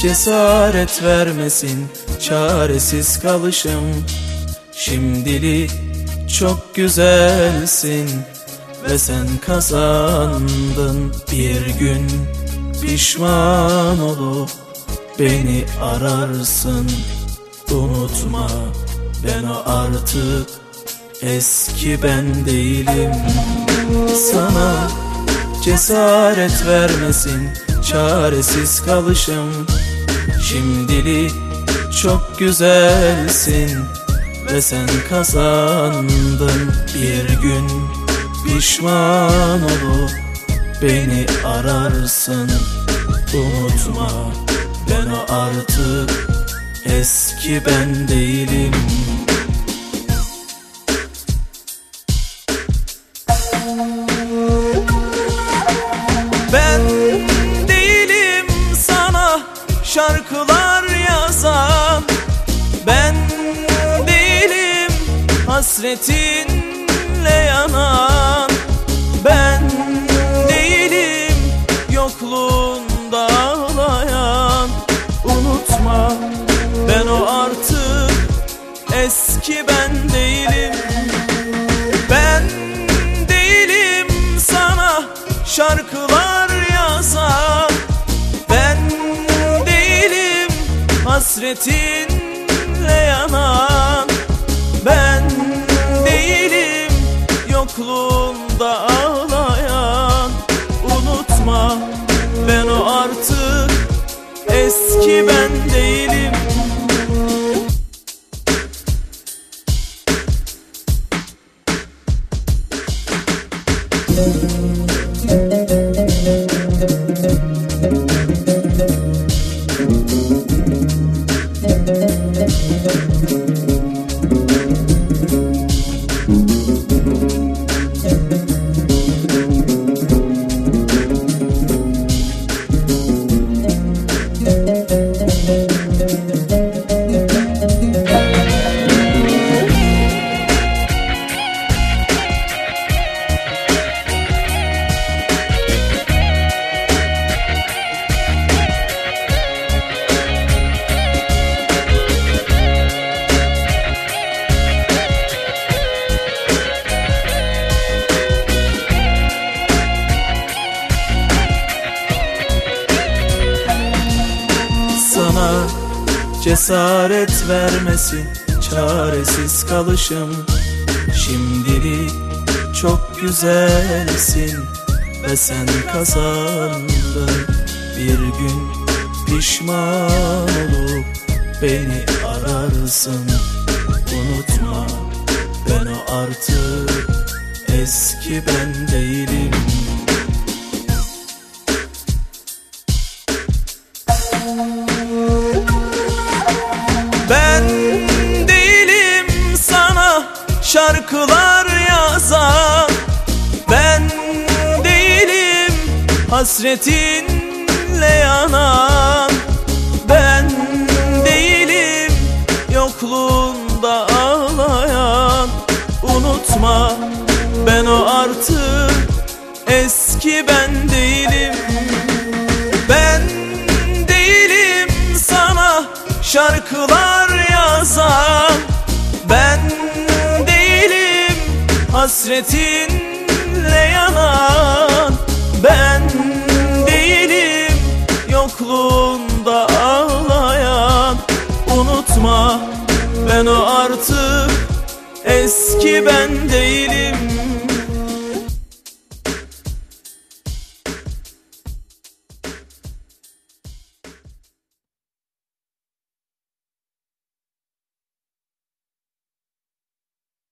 cesaret vermesin çaresiz kalışım. Şimdilik çok güzelsin ve sen kazandın. Bir gün pişman olup beni ararsın. Unutma ben o artık eski ben değilim. Sana cesaret vermesin çaresiz kalışım. Şimdilik çok güzelsin. Ve sen kazandın. Bir gün Pişman olup beni ararsın. Unutma ben o artık eski ben değilim. Ben hasretinle yanan Ben değilim yokluğunda ağlayan Unutma ben o artık eski ben değilim. Ben değilim sana şarkılar yazan. Ben değilim hasretinle yokluğunda ağlayan Unutma ben o artık eski ben değilim cesaret vermesin çaresiz kalışım. Şimdilik çok güzelsin ve sen kazandın. Bir gün pişman olup beni ararsın. Unutma ben o artık eski ben değilim. Ben şarkılar yazan Ben değilim hasretinle yanan. Ben değilim yokluğunda ağlayan. Unutma ben o artık eski ben değilim. Ben değilim sana şarkılar hasretinle yanan Ben değilim yokluğunda ağlayan. Unutma ben o artık eski ben değilim